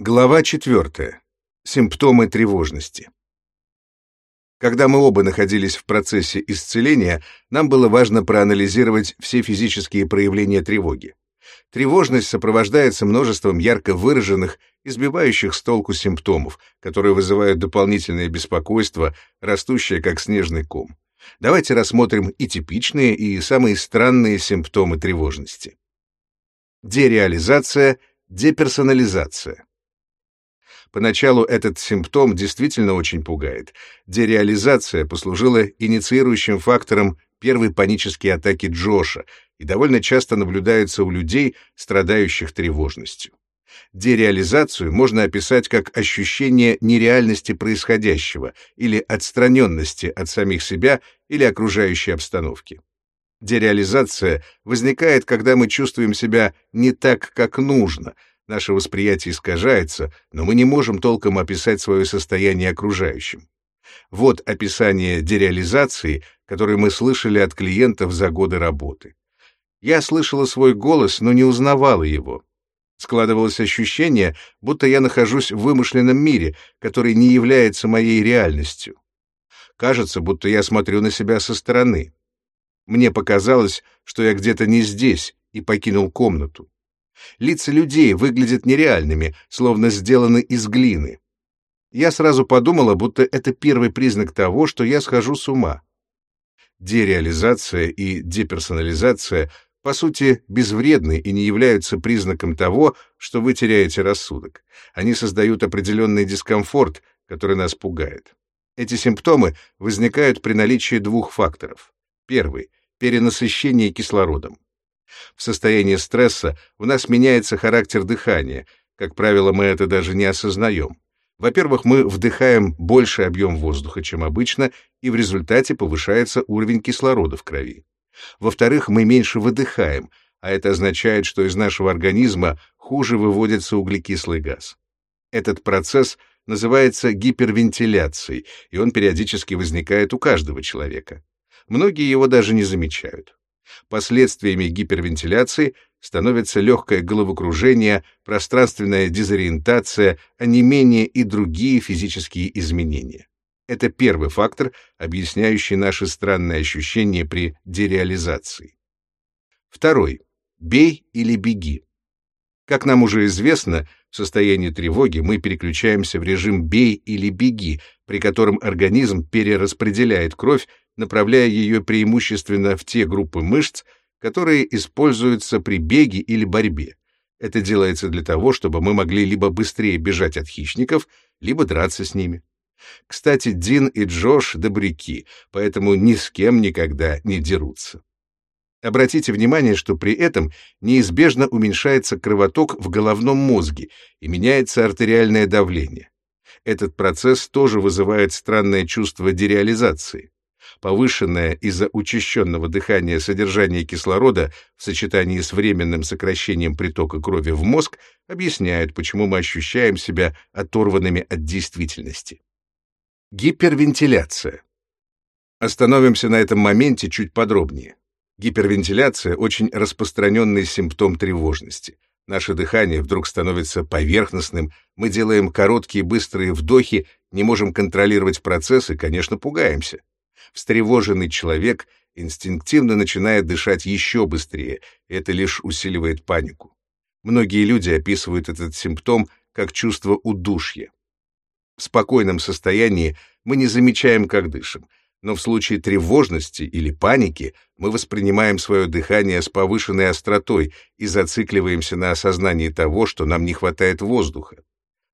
Глава 4. Симптомы тревожности. Когда мы оба находились в процессе исцеления, нам было важно проанализировать все физические проявления тревоги. Тревожность сопровождается множеством ярко выраженных, избивающих с толку симптомов, которые вызывают дополнительное беспокойство, растущее как снежный ком. Давайте рассмотрим и типичные, и самые странные симптомы тревожности. Дереализация, деперсонализация. Поначалу этот симптом действительно очень пугает. Дереализация послужила инициирующим фактором первой панической атаки Джоша и довольно часто наблюдается у людей, страдающих тревожностью. Дереализацию можно описать как ощущение нереальности происходящего или отстраненности от самих себя или окружающей обстановки. Дереализация возникает, когда мы чувствуем себя не так, как нужно — Наше восприятие искажается, но мы не можем толком описать свое состояние окружающим. Вот описание дереализации, которое мы слышали от клиентов за годы работы. Я слышала свой голос, но не узнавала его. Складывалось ощущение, будто я нахожусь в вымышленном мире, который не является моей реальностью. Кажется, будто я смотрю на себя со стороны. Мне показалось, что я где-то не здесь и покинул комнату. Лица людей выглядят нереальными, словно сделаны из глины. Я сразу подумала, будто это первый признак того, что я схожу с ума. Дереализация и деперсонализация по сути безвредны и не являются признаком того, что вы теряете рассудок. Они создают определенный дискомфорт, который нас пугает. Эти симптомы возникают при наличии двух факторов. Первый — перенасыщение кислородом. В состоянии стресса у нас меняется характер дыхания. Как правило, мы это даже не осознаем. Во-первых, мы вдыхаем больший объем воздуха, чем обычно, и в результате повышается уровень кислорода в крови. Во-вторых, мы меньше выдыхаем, а это означает, что из нашего организма хуже выводится углекислый газ. Этот процесс называется гипервентиляцией, и он периодически возникает у каждого человека. Многие его даже не замечают. Последствиями гипервентиляции становятся легкое головокружение, пространственная дезориентация, онемение и другие физические изменения. Это первый фактор, объясняющий наши странные ощущения при дереализации. Второй. Бей или беги. Как нам уже известно, в состоянии тревоги мы переключаемся в режим «бей или беги», при котором организм перераспределяет кровь направляя ее преимущественно в те группы мышц, которые используются при беге или борьбе. Это делается для того, чтобы мы могли либо быстрее бежать от хищников, либо драться с ними. Кстати, Дин и Джош — добряки, поэтому ни с кем никогда не дерутся. Обратите внимание, что при этом неизбежно уменьшается кровоток в головном мозге и меняется артериальное давление. Этот процесс тоже вызывает странное чувство дереализации повышенное из-за учащенного дыхания содержание кислорода в сочетании с временным сокращением притока крови в мозг объясняют, почему мы ощущаем себя оторванными от действительности. Гипервентиляция. Остановимся на этом моменте чуть подробнее. Гипервентиляция — очень распространенный симптом тревожности. Наше дыхание вдруг становится поверхностным, мы делаем короткие быстрые вдохи, не можем контролировать процесс и, конечно, пугаемся. Встревоженный человек инстинктивно начинает дышать еще быстрее, это лишь усиливает панику. Многие люди описывают этот симптом как чувство удушья. В спокойном состоянии мы не замечаем, как дышим, но в случае тревожности или паники мы воспринимаем свое дыхание с повышенной остротой и зацикливаемся на осознании того, что нам не хватает воздуха.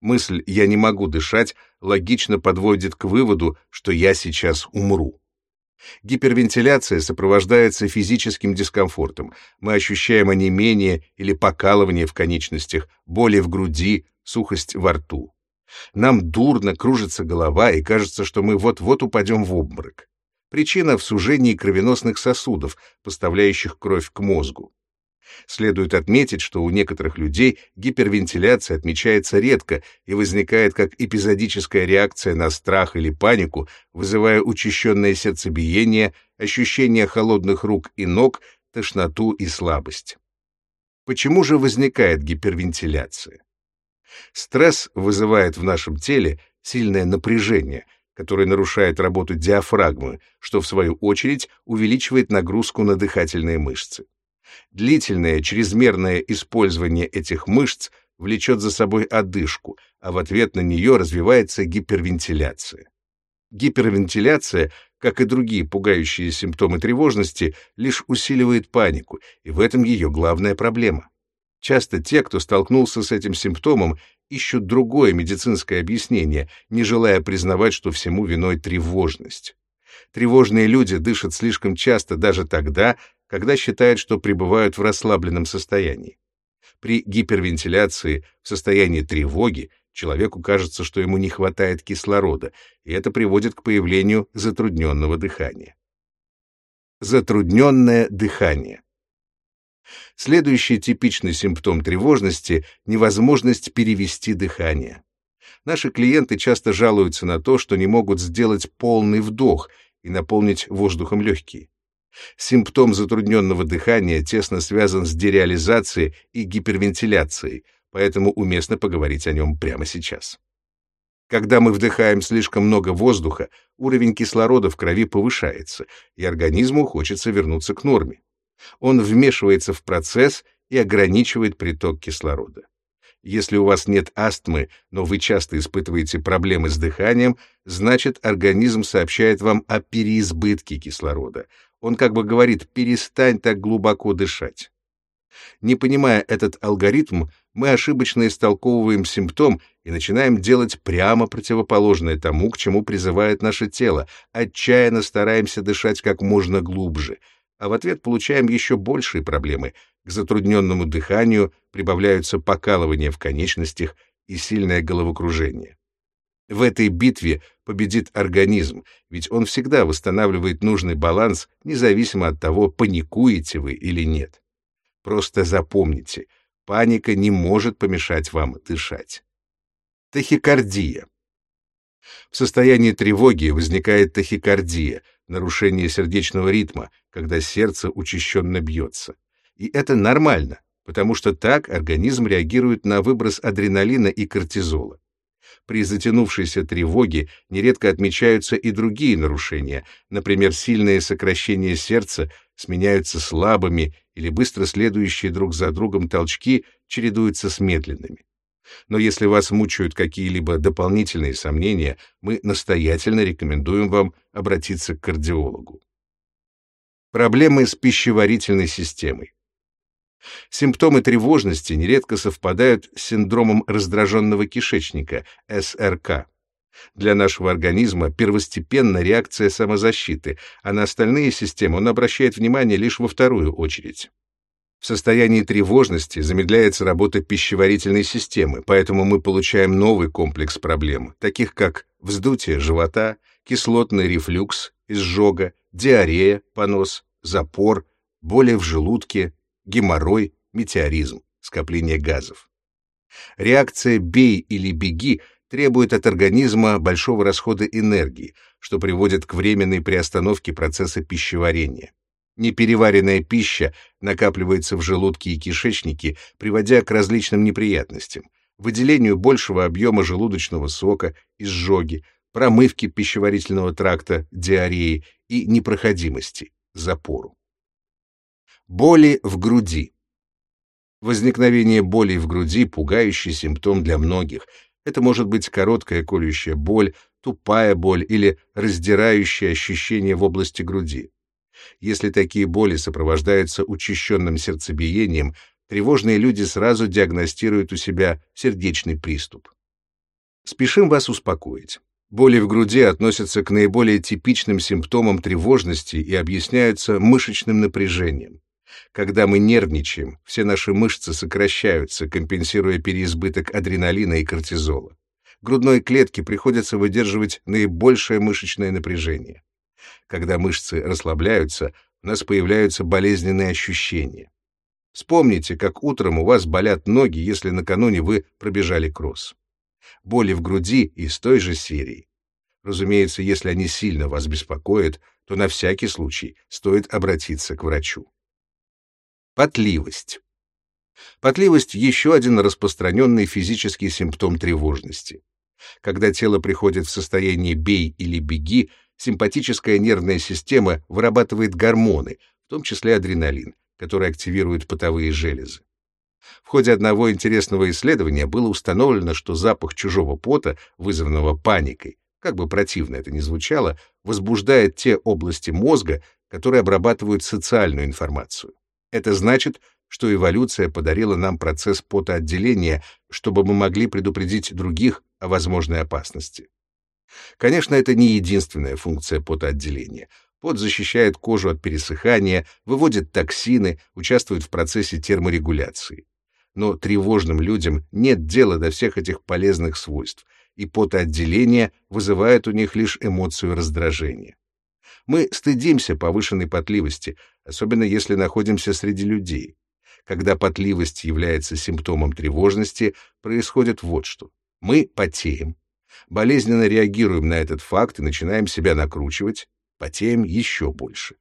Мысль «я не могу дышать» логично подводит к выводу, что я сейчас умру. Гипервентиляция сопровождается физическим дискомфортом. Мы ощущаем онемение или покалывание в конечностях, боли в груди, сухость во рту. Нам дурно, кружится голова, и кажется, что мы вот-вот упадем в обморок. Причина в сужении кровеносных сосудов, поставляющих кровь к мозгу. Следует отметить, что у некоторых людей гипервентиляция отмечается редко и возникает как эпизодическая реакция на страх или панику, вызывая учащенное сердцебиение, ощущение холодных рук и ног, тошноту и слабость. Почему же возникает гипервентиляция? Стресс вызывает в нашем теле сильное напряжение, которое нарушает работу диафрагмы, что в свою очередь увеличивает нагрузку на дыхательные мышцы. Длительное чрезмерное использование этих мышц влечет за собой одышку, а в ответ на нее развивается гипервентиляция. Гипервентиляция, как и другие пугающие симптомы тревожности, лишь усиливает панику, и в этом ее главная проблема. Часто те, кто столкнулся с этим симптомом, ищут другое медицинское объяснение, не желая признавать, что всему виной тревожность. Тревожные люди дышат слишком часто даже тогда, когда считают, что пребывают в расслабленном состоянии. При гипервентиляции в состоянии тревоги человеку кажется, что ему не хватает кислорода, и это приводит к появлению затрудненного дыхания. Затрудненное дыхание. Следующий типичный симптом тревожности — невозможность перевести дыхание. Наши клиенты часто жалуются на то, что не могут сделать полный вдох и наполнить воздухом легкие. Симптом затрудненного дыхания тесно связан с дереализацией и гипервентиляцией, поэтому уместно поговорить о нем прямо сейчас. Когда мы вдыхаем слишком много воздуха, уровень кислорода в крови повышается, и организму хочется вернуться к норме. Он вмешивается в процесс и ограничивает приток кислорода. Если у вас нет астмы, но вы часто испытываете проблемы с дыханием, значит, организм сообщает вам о переизбытке кислорода. Он как бы говорит «перестань так глубоко дышать». Не понимая этот алгоритм, мы ошибочно истолковываем симптом и начинаем делать прямо противоположное тому, к чему призывает наше тело, отчаянно стараемся дышать как можно глубже — а в ответ получаем еще большие проблемы. К затрудненному дыханию прибавляются покалывания в конечностях и сильное головокружение. В этой битве победит организм, ведь он всегда восстанавливает нужный баланс, независимо от того, паникуете вы или нет. Просто запомните, паника не может помешать вам дышать. Тахикардия. В состоянии тревоги возникает тахикардия, нарушение сердечного ритма, когда сердце учащенно бьется. И это нормально, потому что так организм реагирует на выброс адреналина и кортизола. При затянувшейся тревоге нередко отмечаются и другие нарушения, например, сильное сокращение сердца сменяются слабыми или быстро следующие друг за другом толчки чередуются с медленными. Но если вас мучают какие-либо дополнительные сомнения, мы настоятельно рекомендуем вам обратиться к кардиологу. Проблемы с пищеварительной системой. Симптомы тревожности нередко совпадают с синдромом раздраженного кишечника, СРК. Для нашего организма первостепенна реакция самозащиты, а на остальные системы он обращает внимание лишь во вторую очередь. В состоянии тревожности замедляется работа пищеварительной системы, поэтому мы получаем новый комплекс проблем, таких как вздутие живота, кислотный рефлюкс, изжога, диарея, понос, запор, боли в желудке, геморрой, метеоризм, скопление газов. Реакция «бей или беги» требует от организма большого расхода энергии, что приводит к временной приостановке процесса пищеварения. Непереваренная пища накапливается в желудке и кишечнике, приводя к различным неприятностям, выделению большего объема желудочного сока, изжоги, промывке пищеварительного тракта, диареи и непроходимости, запору. Боли в груди. Возникновение боли в груди — пугающий симптом для многих. Это может быть короткая колющая боль, тупая боль или раздирающее ощущение в области груди. Если такие боли сопровождаются учащенным сердцебиением, тревожные люди сразу диагностируют у себя сердечный приступ. Спешим вас успокоить. Боли в груди относятся к наиболее типичным симптомам тревожности и объясняются мышечным напряжением. Когда мы нервничаем, все наши мышцы сокращаются, компенсируя переизбыток адреналина и кортизола. Грудной клетке приходится выдерживать наибольшее мышечное напряжение. Когда мышцы расслабляются, у нас появляются болезненные ощущения. Вспомните, как утром у вас болят ноги, если накануне вы пробежали кросс. Боли в груди из той же серии. Разумеется, если они сильно вас беспокоят, то на всякий случай стоит обратиться к врачу. Потливость. Потливость — еще один распространенный физический симптом тревожности. Когда тело приходит в состояние «бей» или «беги», симпатическая нервная система вырабатывает гормоны, в том числе адреналин, который активирует потовые железы. В ходе одного интересного исследования было установлено, что запах чужого пота, вызванного паникой, как бы противно это ни звучало, возбуждает те области мозга, которые обрабатывают социальную информацию. Это значит, что эволюция подарила нам процесс потоотделения, чтобы мы могли предупредить других о возможной опасности. Конечно, это не единственная функция потоотделения. Пот защищает кожу от пересыхания, выводит токсины, участвует в процессе терморегуляции. Но тревожным людям нет дела до всех этих полезных свойств, и потоотделение вызывает у них лишь эмоцию раздражения. Мы стыдимся повышенной потливости, особенно если находимся среди людей. Когда потливость является симптомом тревожности, происходит вот что. Мы потеем, болезненно реагируем на этот факт и начинаем себя накручивать, потеем еще больше.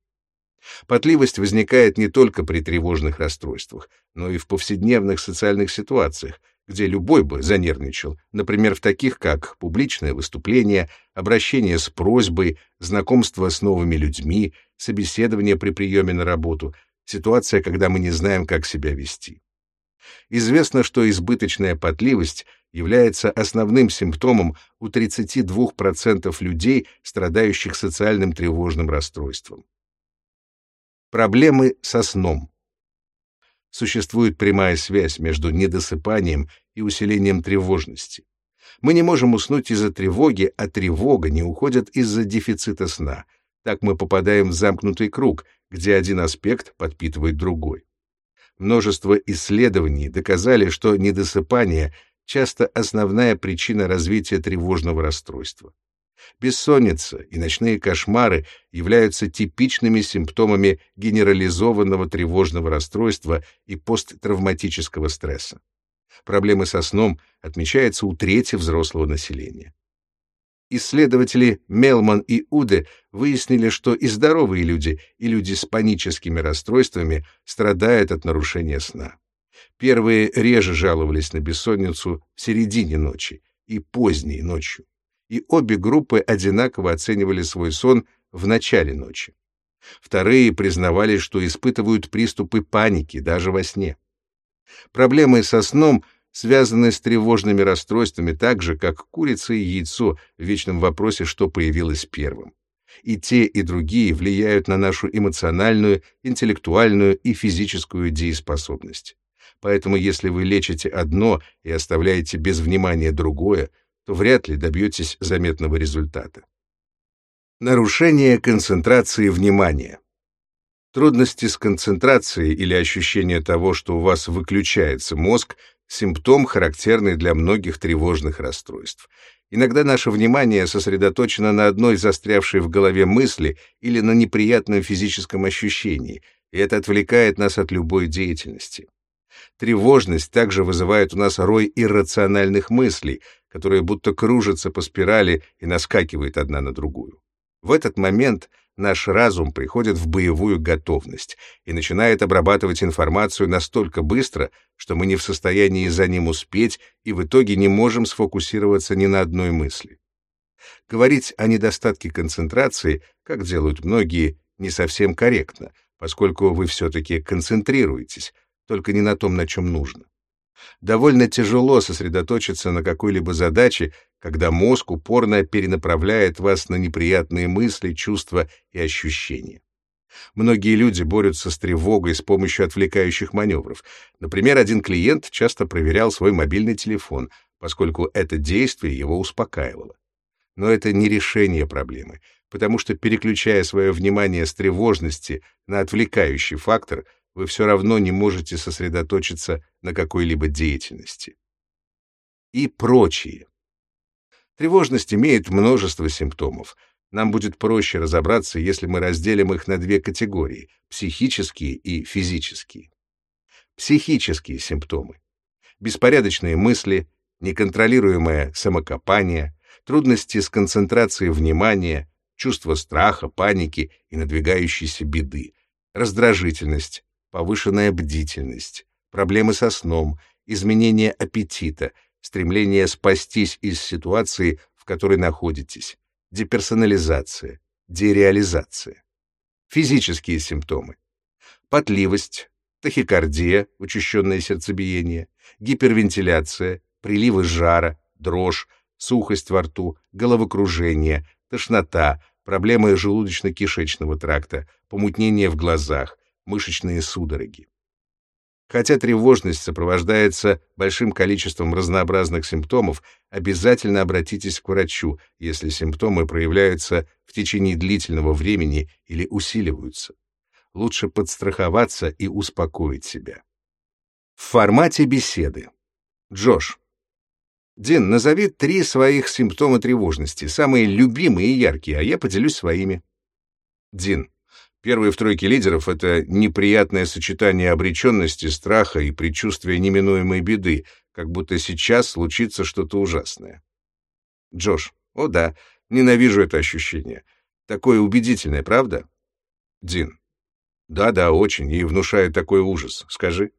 Потливость возникает не только при тревожных расстройствах, но и в повседневных социальных ситуациях, где любой бы занервничал, например, в таких, как публичное выступление, обращение с просьбой, знакомство с новыми людьми, собеседование при приеме на работу, ситуация, когда мы не знаем, как себя вести. Известно, что избыточная потливость является основным симптомом у 32% людей, страдающих социальным тревожным расстройством. Проблемы со сном. Существует прямая связь между недосыпанием и усилением тревожности. Мы не можем уснуть из-за тревоги, а тревога не уходит из-за дефицита сна. Так мы попадаем в замкнутый круг, где один аспект подпитывает другой. Множество исследований доказали, что недосыпание часто основная причина развития тревожного расстройства. Бессонница и ночные кошмары являются типичными симптомами генерализованного тревожного расстройства и посттравматического стресса. Проблемы со сном отмечаются у трети взрослого населения. Исследователи Мелман и Уде выяснили, что и здоровые люди, и люди с паническими расстройствами страдают от нарушения сна. Первые реже жаловались на бессонницу в середине ночи и поздней ночью и обе группы одинаково оценивали свой сон в начале ночи. Вторые признавали, что испытывают приступы паники даже во сне. Проблемы со сном связаны с тревожными расстройствами так же, как курица и яйцо в вечном вопросе, что появилось первым. И те, и другие влияют на нашу эмоциональную, интеллектуальную и физическую дееспособность. Поэтому если вы лечите одно и оставляете без внимания другое, то вряд ли добьетесь заметного результата. Нарушение концентрации внимания. Трудности с концентрацией или ощущение того, что у вас выключается мозг, симптом, характерный для многих тревожных расстройств. Иногда наше внимание сосредоточено на одной застрявшей в голове мысли или на неприятном физическом ощущении, и это отвлекает нас от любой деятельности. Тревожность также вызывает у нас рой иррациональных мыслей, которые будто кружатся по спирали и наскакивают одна на другую. В этот момент наш разум приходит в боевую готовность и начинает обрабатывать информацию настолько быстро, что мы не в состоянии за ним успеть и в итоге не можем сфокусироваться ни на одной мысли. Говорить о недостатке концентрации, как делают многие, не совсем корректно, поскольку вы все-таки концентрируетесь, только не на том, на чем нужно. Довольно тяжело сосредоточиться на какой-либо задаче, когда мозг упорно перенаправляет вас на неприятные мысли, чувства и ощущения. Многие люди борются с тревогой с помощью отвлекающих маневров. Например, один клиент часто проверял свой мобильный телефон, поскольку это действие его успокаивало. Но это не решение проблемы, потому что, переключая свое внимание с тревожности на отвлекающий фактор — вы все равно не можете сосредоточиться на какой-либо деятельности. И прочие. Тревожность имеет множество симптомов. Нам будет проще разобраться, если мы разделим их на две категории — психические и физические. Психические симптомы. Беспорядочные мысли, неконтролируемое самокопание, трудности с концентрацией внимания, чувство страха, паники и надвигающейся беды, раздражительность, повышенная бдительность, проблемы со сном, изменение аппетита, стремление спастись из ситуации, в которой находитесь, деперсонализация, дереализация. Физические симптомы. Потливость, тахикардия, учащенное сердцебиение, гипервентиляция, приливы жара, дрожь, сухость во рту, головокружение, тошнота, проблемы желудочно-кишечного тракта, помутнение в глазах, мышечные судороги. Хотя тревожность сопровождается большим количеством разнообразных симптомов, обязательно обратитесь к врачу, если симптомы проявляются в течение длительного времени или усиливаются. Лучше подстраховаться и успокоить себя. В формате беседы. Джош. Дин, назови три своих симптома тревожности, самые любимые и яркие, а я поделюсь своими. Дин. Первые в тройке лидеров — это неприятное сочетание обреченности, страха и предчувствия неминуемой беды, как будто сейчас случится что-то ужасное. Джош. О да, ненавижу это ощущение. Такое убедительное, правда? Дин. Да-да, очень, и внушает такой ужас. Скажи.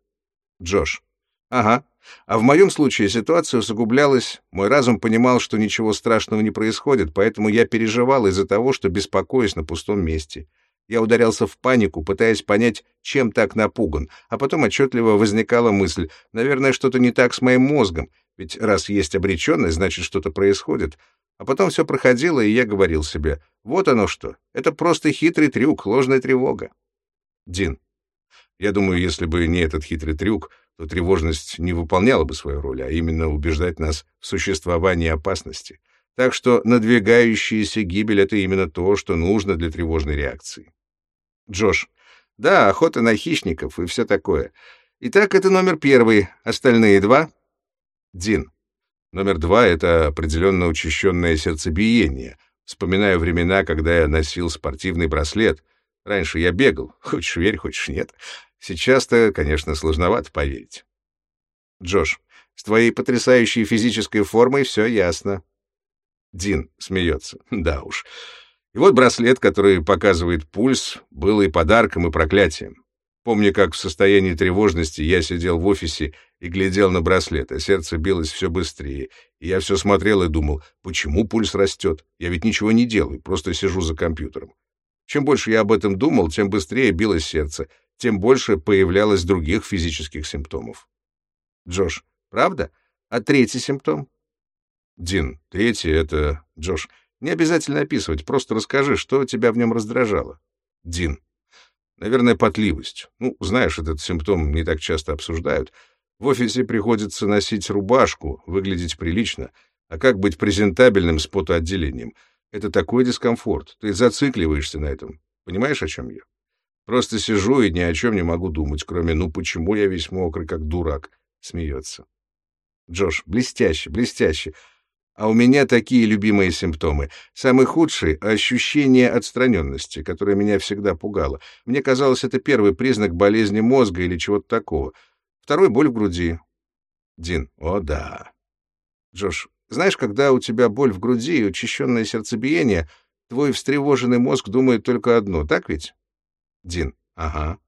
Джош. Ага. А в моем случае ситуация усугублялась, мой разум понимал, что ничего страшного не происходит, поэтому я переживал из-за того, что беспокоюсь на пустом месте. Я ударялся в панику, пытаясь понять, чем так напуган, а потом отчетливо возникала мысль, наверное, что-то не так с моим мозгом, ведь раз есть обреченность, значит, что-то происходит. А потом все проходило, и я говорил себе, вот оно что, это просто хитрый трюк, ложная тревога. Дин. Я думаю, если бы не этот хитрый трюк, то тревожность не выполняла бы свою роль, а именно убеждать нас в существовании опасности. Так что надвигающаяся гибель — это именно то, что нужно для тревожной реакции. Джош. Да, охота на хищников и все такое. Итак, это номер первый. Остальные два? Дин. Номер два — это определенно учащенное сердцебиение. Вспоминаю времена, когда я носил спортивный браслет. Раньше я бегал, хочешь верь, хочешь нет. Сейчас-то, конечно, сложновато поверить. Джош, с твоей потрясающей физической формой все ясно. Дин смеется. Да уж. И вот браслет, который показывает пульс, был и подарком, и проклятием. Помню, как в состоянии тревожности я сидел в офисе и глядел на браслет, а сердце билось все быстрее. И я все смотрел и думал, почему пульс растет? Я ведь ничего не делаю, просто сижу за компьютером. Чем больше я об этом думал, тем быстрее билось сердце, тем больше появлялось других физических симптомов. Джош, правда? А третий симптом? Дин, третий — это... Джош, не обязательно описывать, просто расскажи, что тебя в нем раздражало. Дин, наверное, потливость. Ну, знаешь, этот симптом не так часто обсуждают. В офисе приходится носить рубашку, выглядеть прилично. А как быть презентабельным с потоотделением? Это такой дискомфорт. Ты зацикливаешься на этом. Понимаешь, о чем я? Просто сижу и ни о чем не могу думать, кроме «ну почему я весь мокрый, как дурак?» — смеется. Джош, блестяще, блестяще. А у меня такие любимые симптомы. Самый худший — ощущение отстраненности, которое меня всегда пугало. Мне казалось, это первый признак болезни мозга или чего-то такого. Второй — боль в груди. Дин, о да. Джош, знаешь, когда у тебя боль в груди и учащенное сердцебиение, твой встревоженный мозг думает только одно, так ведь? Дин. Ага.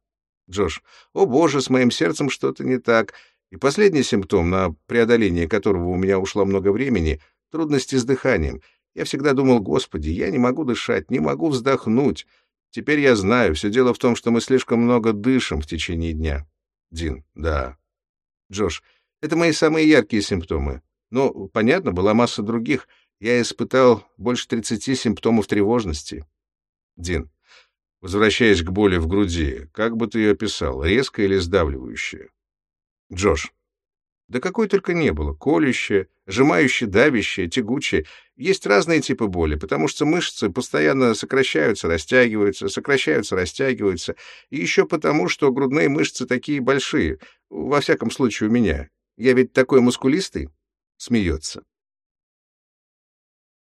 Джош. О боже, с моим сердцем что-то не так. И последний симптом, на преодоление которого у меня ушло много времени — трудности с дыханием. Я всегда думал, господи, я не могу дышать, не могу вздохнуть. Теперь я знаю, все дело в том, что мы слишком много дышим в течение дня. Дин. Да. Джош. Это мои самые яркие симптомы. Но, понятно, была масса других. Я испытал больше 30 симптомов тревожности. Дин. Возвращаясь к боли в груди, как бы ты ее описал, резкая или сдавливающая? Джош. Да какой только не было. Колющая, сжимающая, давящая, тягучая. Есть разные типы боли, потому что мышцы постоянно сокращаются, растягиваются, сокращаются, растягиваются. И еще потому, что грудные мышцы такие большие. Во всяком случае, у меня. Я ведь такой мускулистый. Смеется.